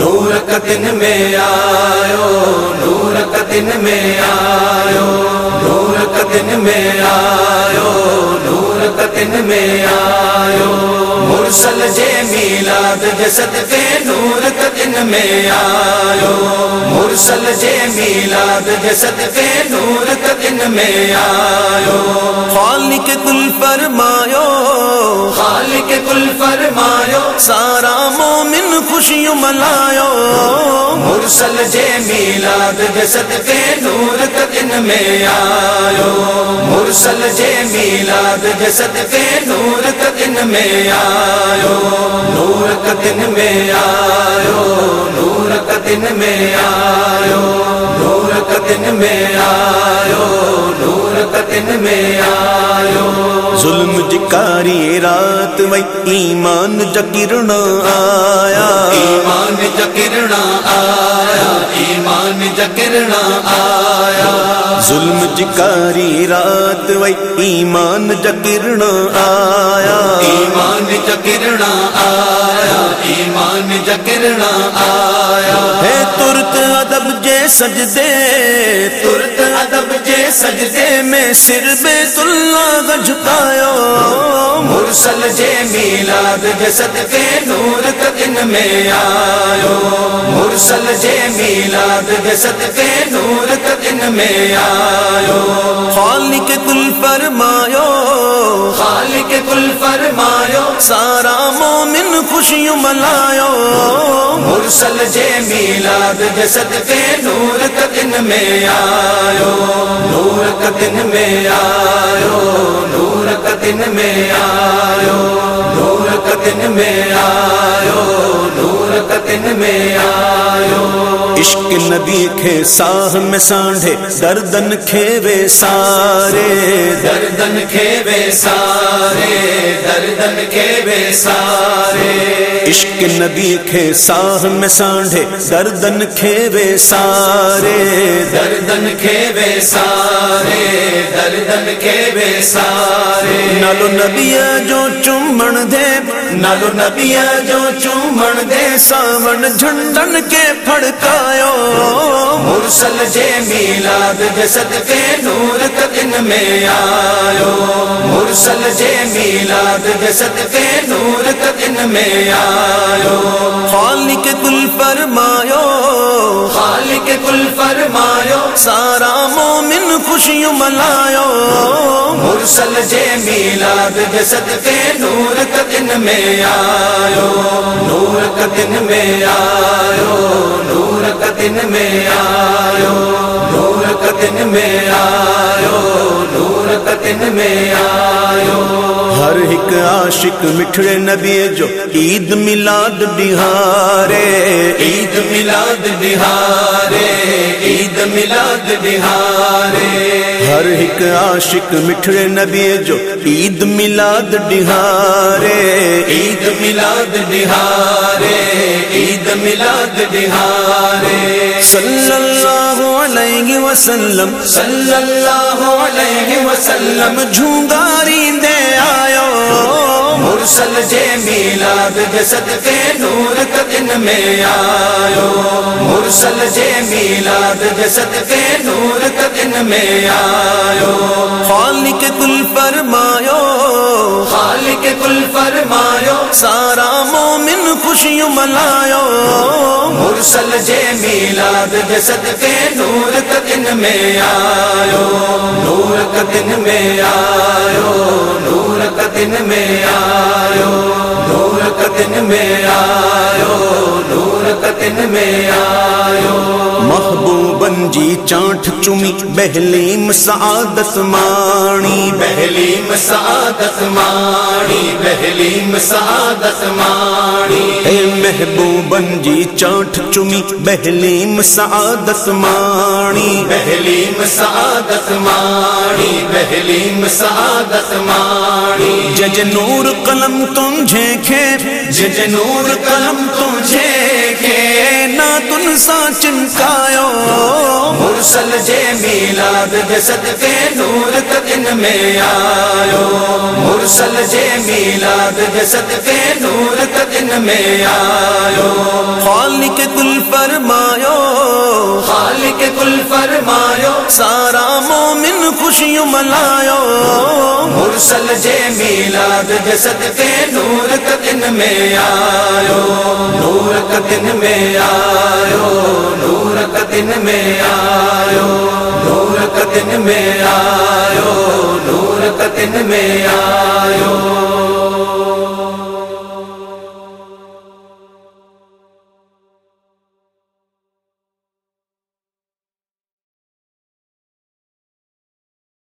نور کا میں آیو، نور کا میں آیو، نور کا میں آیو، نور کا میں آیو۔ مرسل جے میلاد جسد کے نور کا میں آیو۔ مرسل جے میلاد جسد کے نور کا میں آیو۔ خالق کل فرمایو خالق کل فرمایو، سارا مومن خوشیوں ملایو۔ مرسل جے میلاد جسد کے نور کا دن میں آیو۔ مرسل جے میلاد جسد کے نور کا دن میں آیو۔ نور کا دن میں آیو۔ نور کا دن میں آیو۔ نور کا دن میں آیو۔ نور کا دن میں آیو۔ ظلم جکاری رات وئی ایمان جکرنا آیا۔ ایمان جکرنا آیا ایمان جکرنا آیا۔ ظلم جکاری رات وئی ایمان جکرنا آیا۔ ایمان جکرنا آیا ایمان جکرنا آیا۔ ترت ادب جے سجدے ترت ادب جے سجدے میں سر بیت اللہ کا جھکایو۔ مرسل جے میلاد جسد کے نور کا دن میں آیو۔ مرسل جے میلاد جسد کے نور کا دن میں آیو۔ خالق کل فرمایو خالق کل فرمایو. سارا مومن خوشیوں ملایو. مرسل جے میلاد کے نور کا دن میں آیو. نور کا دن میں آیو. نور کا دن میں آیو. نور کا دن میں آیو. نور کا دن میں آیو عشق نبی کے ساہ میں سانڈے دردن کھیوے سارے۔ دردن بے سارے دردن بے سارے۔ عشق نبی کے ساہ میں سانڈے دردن کھیوے سارے۔ دردن بے سارے دردن بے سارے۔ نالو نبی جو چومن دے۔ نالو نبی جو چومن دے ساون جھنڈن کے پھڑکایو۔ مرسل جے میلاد جسد کے نور کا دن میں آیو۔ مرسل جے میلاد جسد کے نور کا دن میں آیو۔ خالق کل فرمایو۔ خالق کل فرمایو۔ سارا مو مومن خوشیوں ملایو مرسل جے میلاد جسد صدقے نور کا دن میں آیو۔ نور کا دن میں آیو۔ نور کا دن میں آیو۔ نور کا دن میں آیو۔ نور کا دن میں آیو۔ ہر ایک عاشق مٹھڑے نبی جو عید میلاد بہارے، عید میلاد بہارے، عید میلاد بہارے۔ ہر ایک عاشق مٹھڑے نبی جو عید میلاد بہارے عید میلاد بہارے عید میلاد بہارے صلی اللہ علیہ وسلم صلی اللہ علیہ وسلم جھونگاری دے آیو۔ مرسل جے میلاد جسد کے نور کا دن میں آیو۔ مرسل جے میلاد جسد کے نور کا دن میں آیو۔ خالق کل فرمایو۔ خالق کل فرمایو۔ سارا مومن خوشیوں ملایو مرسل جے میلاد جسد کے نور کا دن میں آیو۔ نور کا دن میں آیو۔ نور کا میں آیو نور کا میں آیو جی چانٹ چمی بہلیم سعادت مانی بہلیم سعادت مانی بہلیم سعادت مانی اے محبوبن جی چانٹ چمی بہلیم سعادت مانی بہلیم سعادت مانی بہلیم سعادت مانی جج نور قلم تم جھینکے جج نور قلم تجھے کے نہ تن سا چمکایو مرسل سلج میلاد کے صدقے نور تکن میں آیو۔ مرسل جے میلاد کے صدقے نور تکن میں آیو۔ خالق کل فرمایو۔ خالق کل فرمایو۔ سارا مومن خوشی ملاؤ مرسل جے میلاد کے صدقے نور تکن میں آیو۔ نور تکن میں آیو۔ دن میں آیو نور کا دن میں آیو نور کا دن میں آیو۔